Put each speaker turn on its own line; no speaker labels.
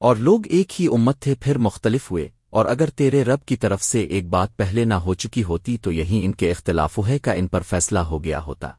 اور لوگ ایک ہی امت تھے، پھر مختلف ہوئے۔ اور اگر تیرے رب کی طرف سے ایک بات پہلے نہ ہو چکی ہوتی، تو یہی ان کے اختلافوہے کا ان پر فیصلہ ہو گیا ہوتا۔